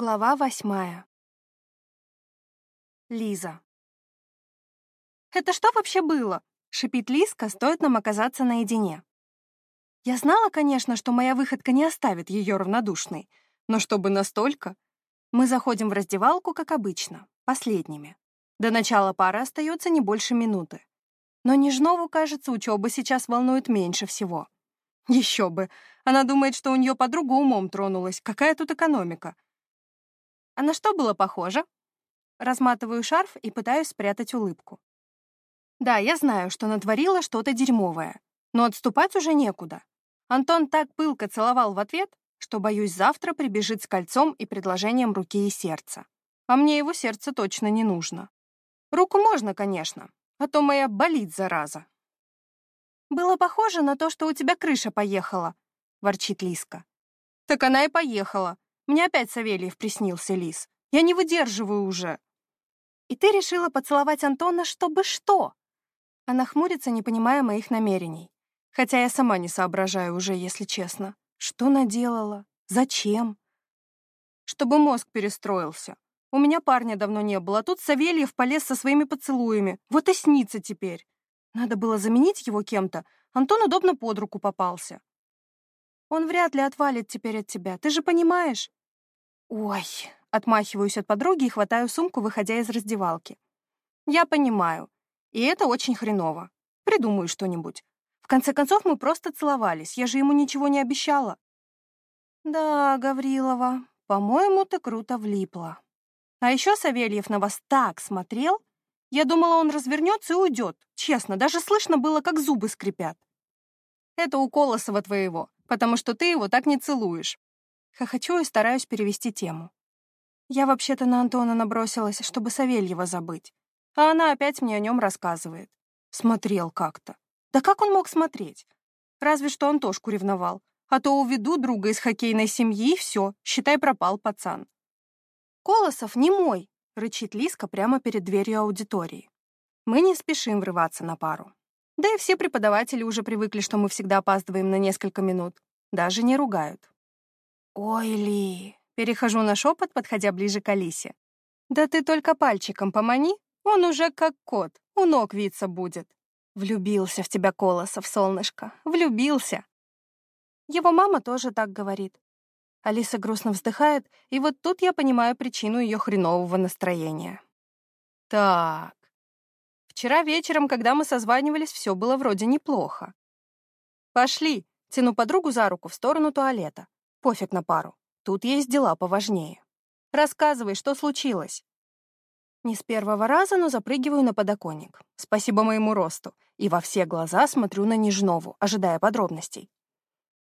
Глава восьмая. Лиза. «Это что вообще было?» — шипит Лизка, стоит нам оказаться наедине. Я знала, конечно, что моя выходка не оставит ее равнодушной, но чтобы настолько... Мы заходим в раздевалку, как обычно, последними. До начала пары остается не больше минуты. Но Нежнову, кажется, учеба сейчас волнует меньше всего. Еще бы. Она думает, что у нее подруга умом тронулась. Какая тут экономика? А на что было похоже? Разматываю шарф и пытаюсь спрятать улыбку. Да, я знаю, что натворила что-то дерьмовое, но отступать уже некуда. Антон так пылко целовал в ответ, что, боюсь, завтра прибежит с кольцом и предложением руки и сердца. А мне его сердце точно не нужно. Руку можно, конечно, а то моя болит, зараза. «Было похоже на то, что у тебя крыша поехала», — ворчит Лиска. «Так она и поехала. Мне опять Савельев приснился, Лис. Я не выдерживаю уже. И ты решила поцеловать Антона, чтобы что? Она хмурится, не понимая моих намерений. Хотя я сама не соображаю уже, если честно. Что наделала? Зачем? Чтобы мозг перестроился. У меня парня давно не было, а тут Савельев полез со своими поцелуями. Вот и снится теперь. Надо было заменить его кем-то. Антон удобно под руку попался. Он вряд ли отвалит теперь от тебя, ты же понимаешь? «Ой!» — отмахиваюсь от подруги и хватаю сумку, выходя из раздевалки. «Я понимаю. И это очень хреново. Придумаю что-нибудь. В конце концов, мы просто целовались. Я же ему ничего не обещала». «Да, Гаврилова, по-моему, ты круто влипла. А еще Савельев на вас так смотрел. Я думала, он развернется и уйдет. Честно, даже слышно было, как зубы скрипят. Это у Колосова твоего, потому что ты его так не целуешь. Хохочу и стараюсь перевести тему. Я вообще-то на Антона набросилась, чтобы Савельева забыть. А она опять мне о нем рассказывает. Смотрел как-то. Да как он мог смотреть? Разве что Антошку ревновал. А то уведу друга из хоккейной семьи, и все, считай, пропал пацан. «Колосов не мой!» — рычит Лиска прямо перед дверью аудитории. Мы не спешим врываться на пару. Да и все преподаватели уже привыкли, что мы всегда опаздываем на несколько минут. Даже не ругают. «Ой, Ли!» — перехожу на шепот, подходя ближе к Алисе. «Да ты только пальчиком помани, он уже как кот, у ног виться будет. Влюбился в тебя Колосов, солнышко, влюбился!» Его мама тоже так говорит. Алиса грустно вздыхает, и вот тут я понимаю причину ее хренового настроения. Так. Вчера вечером, когда мы созванивались, все было вроде неплохо. Пошли, тяну подругу за руку в сторону туалета. Пофиг на пару. Тут есть дела поважнее. Рассказывай, что случилось. Не с первого раза, но запрыгиваю на подоконник. Спасибо моему росту. И во все глаза смотрю на Нежнову, ожидая подробностей.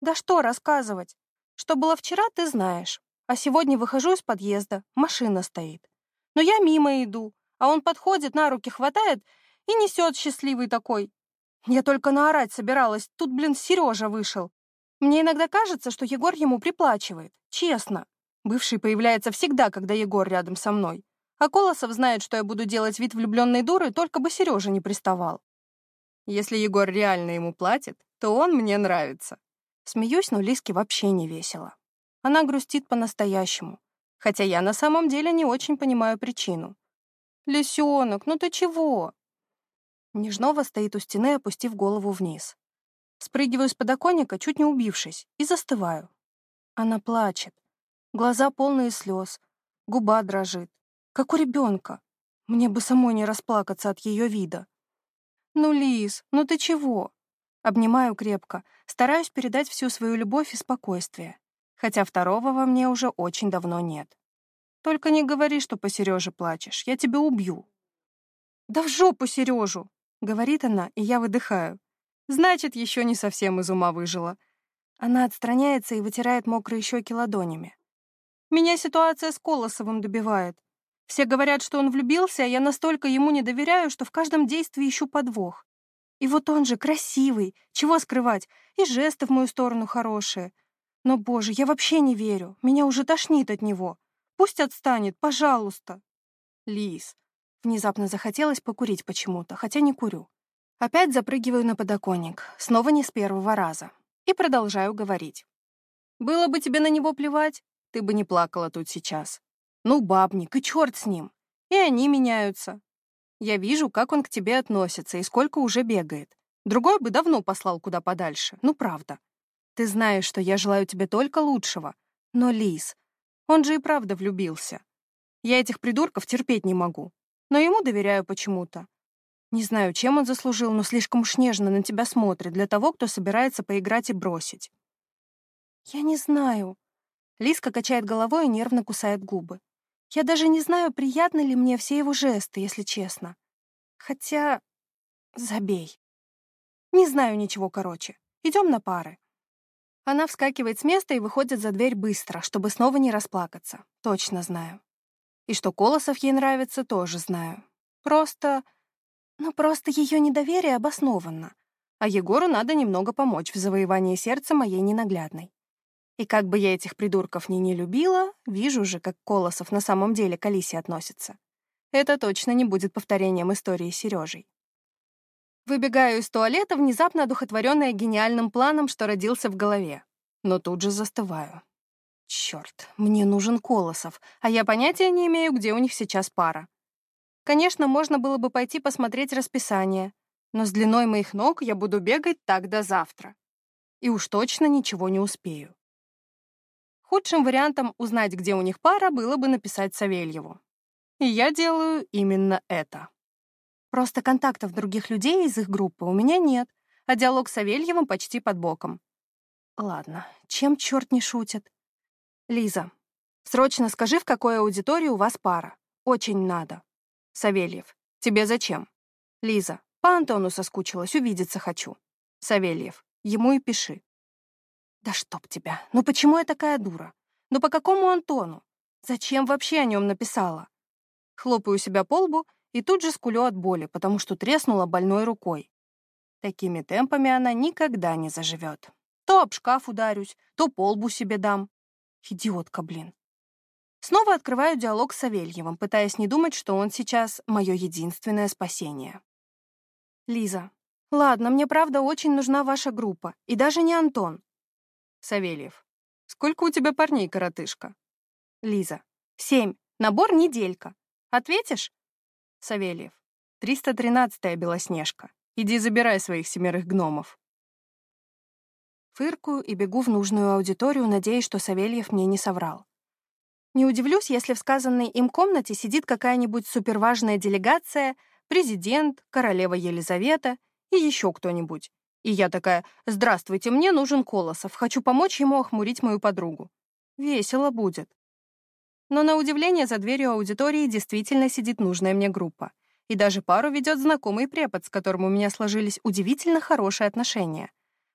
Да что рассказывать? Что было вчера, ты знаешь. А сегодня выхожу из подъезда, машина стоит. Но я мимо иду, а он подходит, на руки хватает и несет счастливый такой. Я только наорать собиралась, тут, блин, Сережа вышел. Мне иногда кажется, что Егор ему приплачивает. Честно. Бывший появляется всегда, когда Егор рядом со мной. А Колосов знает, что я буду делать вид влюбленной дуры, только бы Сережа не приставал. Если Егор реально ему платит, то он мне нравится. Смеюсь, но Лиске вообще не весело. Она грустит по-настоящему. Хотя я на самом деле не очень понимаю причину. «Лисенок, ну ты чего?» Нежнова стоит у стены, опустив голову вниз. Спрыгиваю с подоконника, чуть не убившись, и застываю. Она плачет. Глаза полные слез, губа дрожит. Как у ребенка. Мне бы самой не расплакаться от ее вида. «Ну, Лис, ну ты чего?» Обнимаю крепко, стараюсь передать всю свою любовь и спокойствие, хотя второго во мне уже очень давно нет. Только не говори, что по Сереже плачешь, я тебя убью. «Да в жопу Сережу!» — говорит она, и я выдыхаю. Значит, еще не совсем из ума выжила. Она отстраняется и вытирает мокрые щеки ладонями. Меня ситуация с Колосовым добивает. Все говорят, что он влюбился, а я настолько ему не доверяю, что в каждом действии ищу подвох. И вот он же красивый, чего скрывать, и жесты в мою сторону хорошие. Но, боже, я вообще не верю, меня уже тошнит от него. Пусть отстанет, пожалуйста. Лис. Внезапно захотелось покурить почему-то, хотя не курю. Опять запрыгиваю на подоконник, снова не с первого раза, и продолжаю говорить. «Было бы тебе на него плевать, ты бы не плакала тут сейчас. Ну, бабник, и черт с ним. И они меняются. Я вижу, как он к тебе относится и сколько уже бегает. Другой бы давно послал куда подальше. Ну, правда. Ты знаешь, что я желаю тебе только лучшего. Но, Лиз, он же и правда влюбился. Я этих придурков терпеть не могу. Но ему доверяю почему-то. Не знаю, чем он заслужил, но слишком уж нежно на тебя смотрит для того, кто собирается поиграть и бросить. Я не знаю. Лиска качает головой и нервно кусает губы. Я даже не знаю, приятны ли мне все его жесты, если честно. Хотя... Забей. Не знаю ничего короче. Идем на пары. Она вскакивает с места и выходит за дверь быстро, чтобы снова не расплакаться. Точно знаю. И что Колосов ей нравится, тоже знаю. Просто... Ну, просто ее недоверие обоснованно. А Егору надо немного помочь в завоевании сердца моей ненаглядной. И как бы я этих придурков ни не любила, вижу же, как Колосов на самом деле к Алисе относится. Это точно не будет повторением истории с Сережей. Выбегаю из туалета, внезапно одухотворенная гениальным планом, что родился в голове. Но тут же застываю. Черт, мне нужен Колосов, а я понятия не имею, где у них сейчас пара. Конечно, можно было бы пойти посмотреть расписание, но с длиной моих ног я буду бегать так до завтра. И уж точно ничего не успею. Худшим вариантом узнать, где у них пара, было бы написать Савельеву. И я делаю именно это. Просто контактов других людей из их группы у меня нет, а диалог с Савельевым почти под боком. Ладно, чем черт не шутит? Лиза, срочно скажи, в какой аудитории у вас пара. Очень надо. Савельев, тебе зачем? Лиза, по Антону соскучилась, увидеться хочу. Савельев, ему и пиши. Да чтоб тебя, ну почему я такая дура? Ну по какому Антону? Зачем вообще о нем написала? Хлопаю себя по лбу и тут же скулю от боли, потому что треснула больной рукой. Такими темпами она никогда не заживет. То об шкаф ударюсь, то по лбу себе дам. Идиотка, блин. Снова открываю диалог с Савельевым, пытаясь не думать, что он сейчас мое единственное спасение. Лиза. Ладно, мне правда очень нужна ваша группа. И даже не Антон. Савельев. Сколько у тебя парней, коротышка? Лиза. Семь. Набор неделька. Ответишь? Савельев. 313-я Белоснежка. Иди забирай своих семерых гномов. Фыркую и бегу в нужную аудиторию, надеясь, что Савельев мне не соврал. Не удивлюсь, если в сказанной им комнате сидит какая-нибудь суперважная делегация, президент, королева Елизавета и еще кто-нибудь. И я такая, «Здравствуйте, мне нужен Колосов, хочу помочь ему охмурить мою подругу». Весело будет. Но на удивление за дверью аудитории действительно сидит нужная мне группа. И даже пару ведет знакомый препод, с которым у меня сложились удивительно хорошие отношения.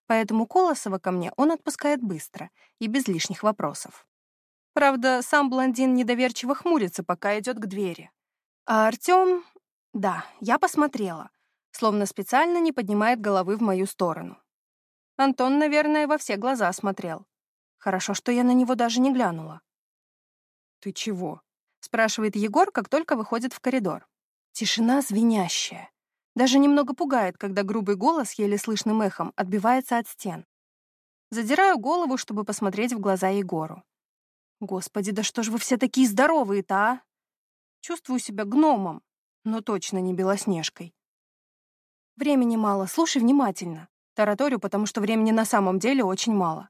Поэтому Колосова ко мне он отпускает быстро и без лишних вопросов. Правда, сам блондин недоверчиво хмурится, пока идет к двери. А Артем... Да, я посмотрела словно специально не поднимает головы в мою сторону. Антон, наверное, во все глаза смотрел. Хорошо, что я на него даже не глянула. «Ты чего?» — спрашивает Егор, как только выходит в коридор. Тишина звенящая. Даже немного пугает, когда грубый голос еле слышным эхом отбивается от стен. Задираю голову, чтобы посмотреть в глаза Егору. Господи, да что ж вы все такие здоровые-то, а? Чувствую себя гномом, но точно не белоснежкой. Времени мало, слушай внимательно. Тараторю, потому что времени на самом деле очень мало.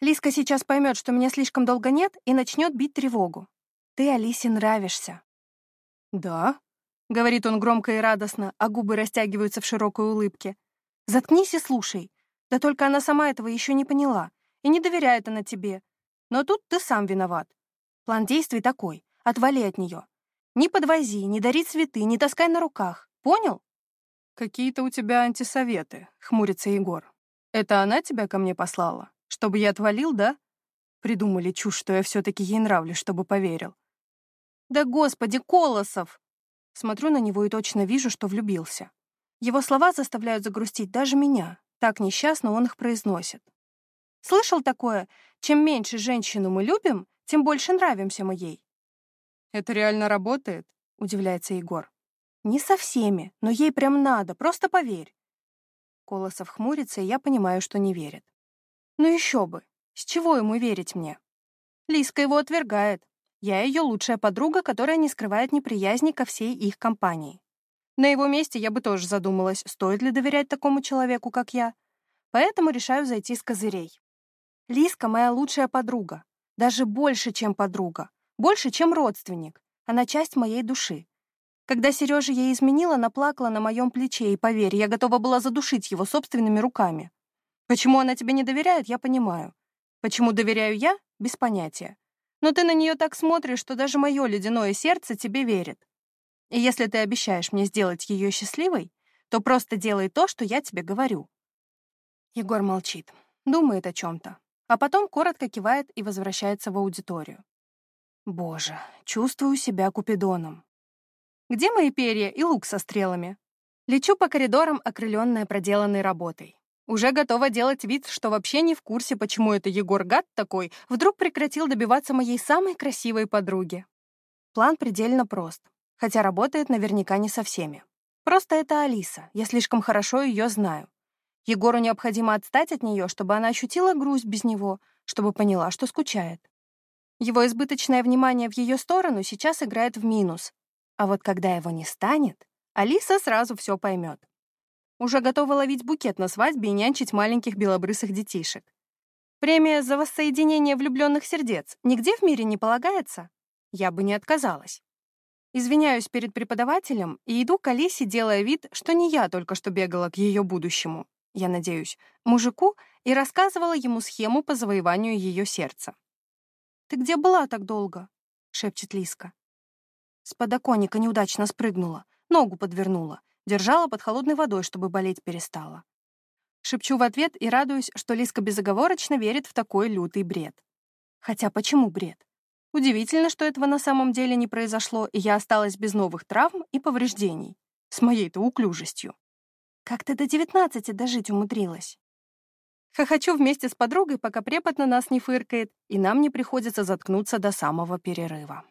Лиска сейчас поймет, что меня слишком долго нет, и начнет бить тревогу. Ты Алисе нравишься. Да? Говорит он громко и радостно, а губы растягиваются в широкой улыбке. Заткнись и слушай. Да только она сама этого еще не поняла. И не доверяет она тебе. Но тут ты сам виноват. План действий такой. Отвали от нее. Не подвози, не дари цветы, не таскай на руках. Понял? «Какие-то у тебя антисоветы», — хмурится Егор. «Это она тебя ко мне послала? Чтобы я отвалил, да?» Придумали чушь, что я все-таки ей нравлюсь, чтобы поверил. «Да господи, Колосов!» Смотрю на него и точно вижу, что влюбился. Его слова заставляют загрустить даже меня. Так несчастно он их произносит. Слышал такое? Чем меньше женщину мы любим, тем больше нравимся мы ей. «Это реально работает?» — удивляется Егор. Не со всеми, но ей прям надо, просто поверь. Колосов хмурится, и я понимаю, что не верит. Ну еще бы, с чего ему верить мне? Лиска его отвергает. Я ее лучшая подруга, которая не скрывает неприязни ко всей их компании. На его месте я бы тоже задумалась, стоит ли доверять такому человеку, как я. Поэтому решаю зайти с козырей. Лиска — моя лучшая подруга. Даже больше, чем подруга. Больше, чем родственник. Она часть моей души. Когда Сережа ей изменила, она плакала на моем плече, и, поверь, я готова была задушить его собственными руками. Почему она тебе не доверяет, я понимаю. Почему доверяю я, без понятия. Но ты на нее так смотришь, что даже мое ледяное сердце тебе верит. И если ты обещаешь мне сделать ее счастливой, то просто делай то, что я тебе говорю. Егор молчит, думает о чем-то, а потом коротко кивает и возвращается в аудиторию. Боже, чувствую себя Купидоном. Где мои перья и лук со стрелами? Лечу по коридорам, окрыленная проделанной работой. Уже готова делать вид, что вообще не в курсе, почему это Егор гад такой вдруг прекратил добиваться моей самой красивой подруги. План предельно прост, хотя работает наверняка не со всеми. Просто это Алиса, я слишком хорошо ее знаю. Егору необходимо отстать от нее, чтобы она ощутила грусть без него, чтобы поняла, что скучает. Его избыточное внимание в ее сторону сейчас играет в минус. А вот когда его не станет, Алиса сразу все поймет. Уже готова ловить букет на свадьбе и нянчить маленьких белобрысых детишек. Премия за воссоединение влюбленных сердец нигде в мире не полагается? Я бы не отказалась. Извиняюсь перед преподавателем и иду к Алисе, делая вид, что не я только что бегала к ее будущему, я надеюсь, мужику и рассказывала ему схему по завоеванию ее сердца. «Ты где была так долго?» — шепчет Лиска. С подоконника неудачно спрыгнула, ногу подвернула, держала под холодной водой, чтобы болеть перестала. Шепчу в ответ и радуюсь, что Лиска безоговорочно верит в такой лютый бред. Хотя почему бред? Удивительно, что этого на самом деле не произошло, и я осталась без новых травм и повреждений. С моей-то уклюжестью. Как ты до девятнадцати дожить умудрилась? Хохочу вместе с подругой, пока препод на нас не фыркает, и нам не приходится заткнуться до самого перерыва.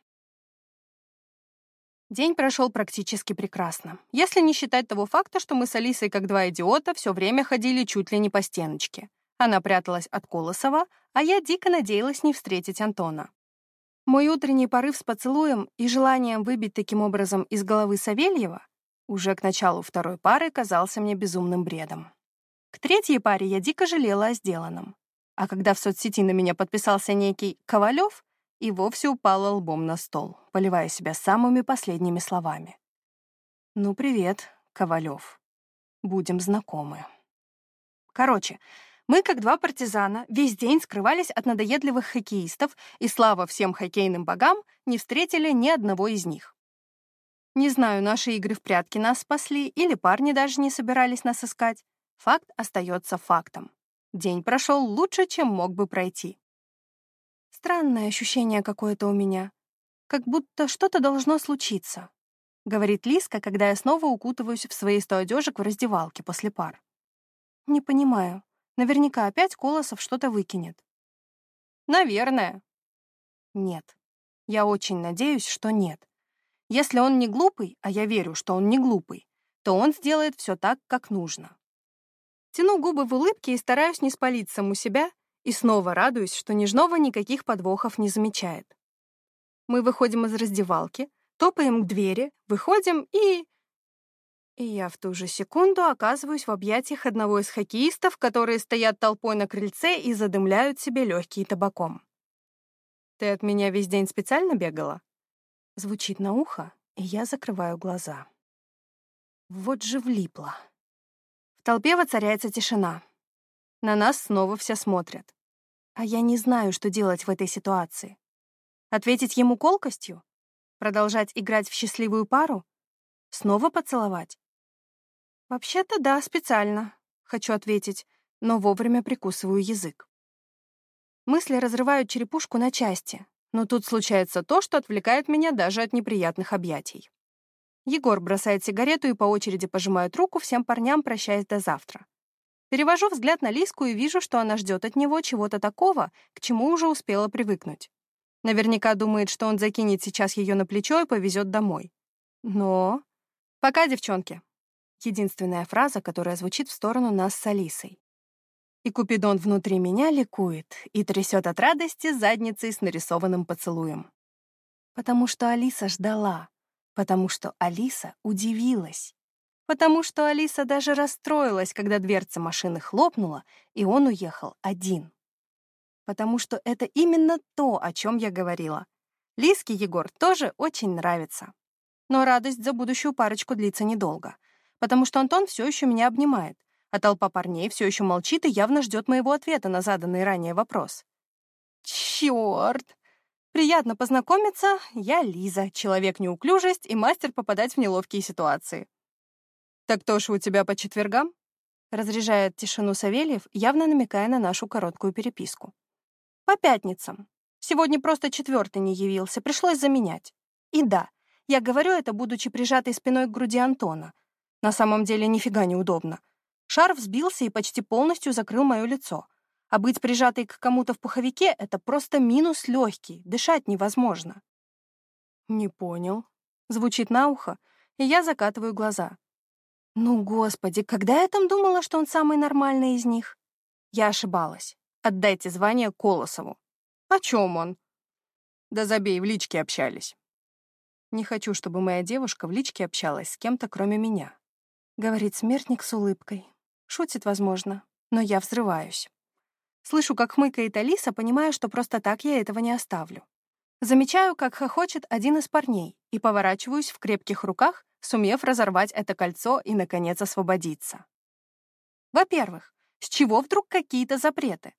День прошел практически прекрасно, если не считать того факта, что мы с Алисой, как два идиота, все время ходили чуть ли не по стеночке. Она пряталась от Колосова, а я дико надеялась не встретить Антона. Мой утренний порыв с поцелуем и желанием выбить таким образом из головы Савельева уже к началу второй пары казался мне безумным бредом. К третьей паре я дико жалела о сделанном. А когда в соцсети на меня подписался некий Ковалев, и вовсе упала лбом на стол, поливая себя самыми последними словами. «Ну, привет, Ковалев. Будем знакомы». Короче, мы, как два партизана, весь день скрывались от надоедливых хоккеистов, и, слава всем хоккейным богам, не встретили ни одного из них. Не знаю, наши игры в прятки нас спасли, или парни даже не собирались нас искать. Факт остается фактом. День прошел лучше, чем мог бы пройти. Странное ощущение какое-то у меня. Как будто что-то должно случиться. Говорит Лиска, когда я снова укутываюсь в свои сто одежек в раздевалке после пар. Не понимаю. Наверняка опять Колосов что-то выкинет. Наверное. Нет. Я очень надеюсь, что нет. Если он не глупый, а я верю, что он не глупый, то он сделает все так, как нужно. Тяну губы в улыбке и стараюсь не спалить саму себя, и снова радуюсь, что Нежнова никаких подвохов не замечает. Мы выходим из раздевалки, топаем к двери, выходим и... И я в ту же секунду оказываюсь в объятиях одного из хоккеистов, которые стоят толпой на крыльце и задымляют себе легкие табаком. «Ты от меня весь день специально бегала?» Звучит на ухо, и я закрываю глаза. Вот же влипла. В толпе воцаряется тишина. На нас снова все смотрят. А я не знаю, что делать в этой ситуации. Ответить ему колкостью? Продолжать играть в счастливую пару? Снова поцеловать? Вообще-то да, специально, хочу ответить, но вовремя прикусываю язык. Мысли разрывают черепушку на части, но тут случается то, что отвлекает меня даже от неприятных объятий. Егор бросает сигарету и по очереди пожимает руку всем парням, прощаясь до завтра. Перевожу взгляд на Лиску и вижу, что она ждет от него чего-то такого, к чему уже успела привыкнуть. Наверняка думает, что он закинет сейчас ее на плечо и повезет домой. Но... Пока, девчонки. Единственная фраза, которая звучит в сторону нас с Алисой. И Купидон внутри меня ликует и трясет от радости задницей с нарисованным поцелуем. Потому что Алиса ждала, потому что Алиса удивилась, потому что Алиса даже расстроилась, когда дверца машины хлопнула, и он уехал один. Потому что это именно то, о чем я говорила. Лиске Егор тоже очень нравится. Но радость за будущую парочку длится недолго, потому что Антон все еще меня обнимает, а толпа парней все еще молчит и явно ждет моего ответа на заданный ранее вопрос. Черт! Приятно познакомиться, я Лиза, человек неуклюжесть и мастер попадать в неловкие ситуации. «Так то ж у тебя по четвергам?» Разряжает тишину Савельев, явно намекая на нашу короткую переписку. «По пятницам. Сегодня просто четвертый не явился, пришлось заменять. И да, я говорю это, будучи прижатой спиной к груди Антона. На самом деле нифига неудобно. Шар взбился и почти полностью закрыл мое лицо. А быть прижатой к кому-то в пуховике — это просто минус легкий, дышать невозможно. «Не понял», — звучит на ухо, и я закатываю глаза. Ну, господи, когда я там думала, что он самый нормальный из них? Я ошибалась. Отдайте звание Колосову. О чем он? Да забей, в личке общались. Не хочу, чтобы моя девушка в личке общалась с кем-то, кроме меня. Говорит смертник с улыбкой. Шутит, возможно, но я взрываюсь. Слышу, как хмыкает Алиса, понимая, что просто так я этого не оставлю. Замечаю, как хохочет один из парней, и поворачиваюсь в крепких руках, сумев разорвать это кольцо и, наконец, освободиться. Во-первых, с чего вдруг какие-то запреты?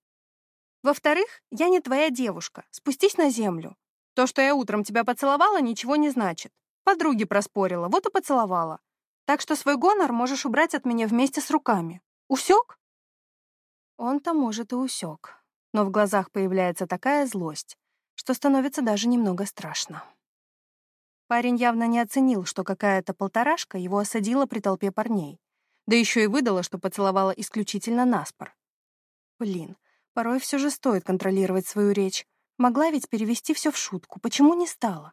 Во-вторых, я не твоя девушка, спустись на землю. То, что я утром тебя поцеловала, ничего не значит. Подруги проспорила, вот и поцеловала. Так что свой гонор можешь убрать от меня вместе с руками. Усек? Он-то, может, и усек. Но в глазах появляется такая злость, что становится даже немного страшно. Парень явно не оценил, что какая-то полторашка его осадила при толпе парней. Да еще и выдала, что поцеловала исключительно наспор. Блин, порой все же стоит контролировать свою речь. Могла ведь перевести все в шутку. Почему не стала?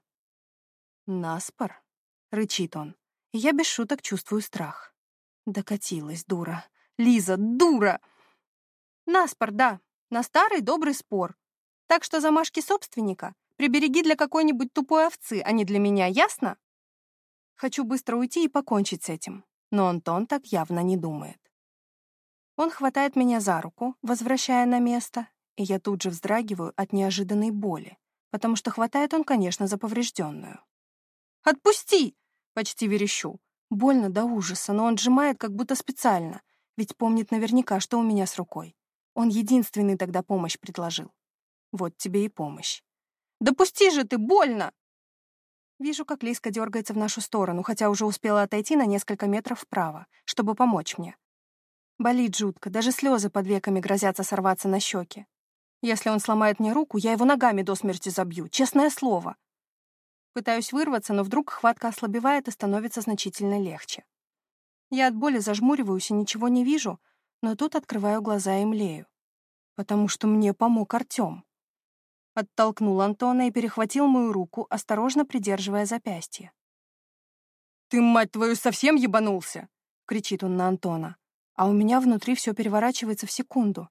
«Наспор?» — рычит он. Я без шуток чувствую страх. Докатилась, дура. Лиза, дура! Наспор, да, на старый добрый спор. Так что замашки собственника Прибереги для какой-нибудь тупой овцы, а не для меня, ясно? Хочу быстро уйти и покончить с этим, но Антон так явно не думает. Он хватает меня за руку, возвращая на место, и я тут же вздрагиваю от неожиданной боли, потому что хватает он, конечно, за поврежденную. «Отпусти!» — почти верещу. Больно до ужаса, но он сжимает как будто специально, ведь помнит наверняка, что у меня с рукой. Он единственный тогда помощь предложил. Вот тебе и помощь. Допусти же ты, больно!» Вижу, как Лиска дергается в нашу сторону, хотя уже успела отойти на несколько метров вправо, чтобы помочь мне. Болит жутко, даже слезы под веками грозятся сорваться на щеки. Если он сломает мне руку, я его ногами до смерти забью, честное слово. Пытаюсь вырваться, но вдруг хватка ослабевает и становится значительно легче. Я от боли зажмуриваюсь и ничего не вижу, но тут открываю глаза и млею. Потому что мне помог Артем. Оттолкнул Антона и перехватил мою руку, осторожно придерживая запястье. «Ты, мать твою, совсем ебанулся!» — кричит он на Антона. А у меня внутри все переворачивается в секунду.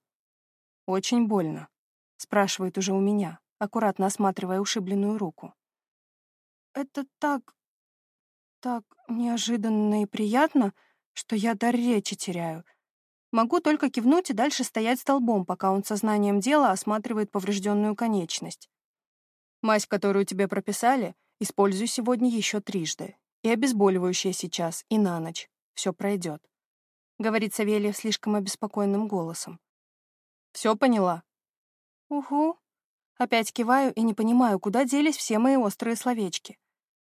«Очень больно», — спрашивает уже у меня, аккуратно осматривая ушибленную руку. «Это так... так неожиданно и приятно, что я дар речи теряю», Могу только кивнуть и дальше стоять столбом, пока он сознанием дела осматривает поврежденную конечность. Мазь, которую тебе прописали, используй сегодня еще трижды. И обезболивающее сейчас, и на ночь. Все пройдет. Говорит Савельев слишком обеспокоенным голосом. Все поняла? Угу. Опять киваю и не понимаю, куда делись все мои острые словечки.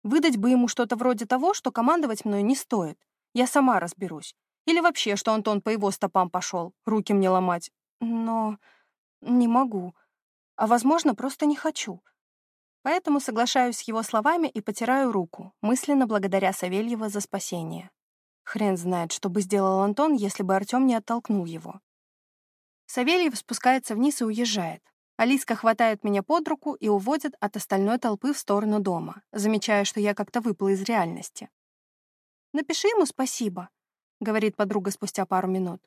Выдать бы ему что-то вроде того, что командовать мной не стоит. Я сама разберусь. Или вообще, что Антон по его стопам пошел, руки мне ломать. Но не могу. А, возможно, просто не хочу. Поэтому соглашаюсь с его словами и потираю руку, мысленно благодаря Савельева за спасение. Хрен знает, что бы сделал Антон, если бы Артем не оттолкнул его. Савельев спускается вниз и уезжает. Алиска хватает меня под руку и уводит от остальной толпы в сторону дома, замечая, что я как-то выпала из реальности. «Напиши ему спасибо», говорит подруга спустя пару минут.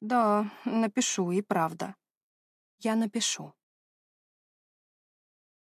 Да, напишу, и правда. Я напишу.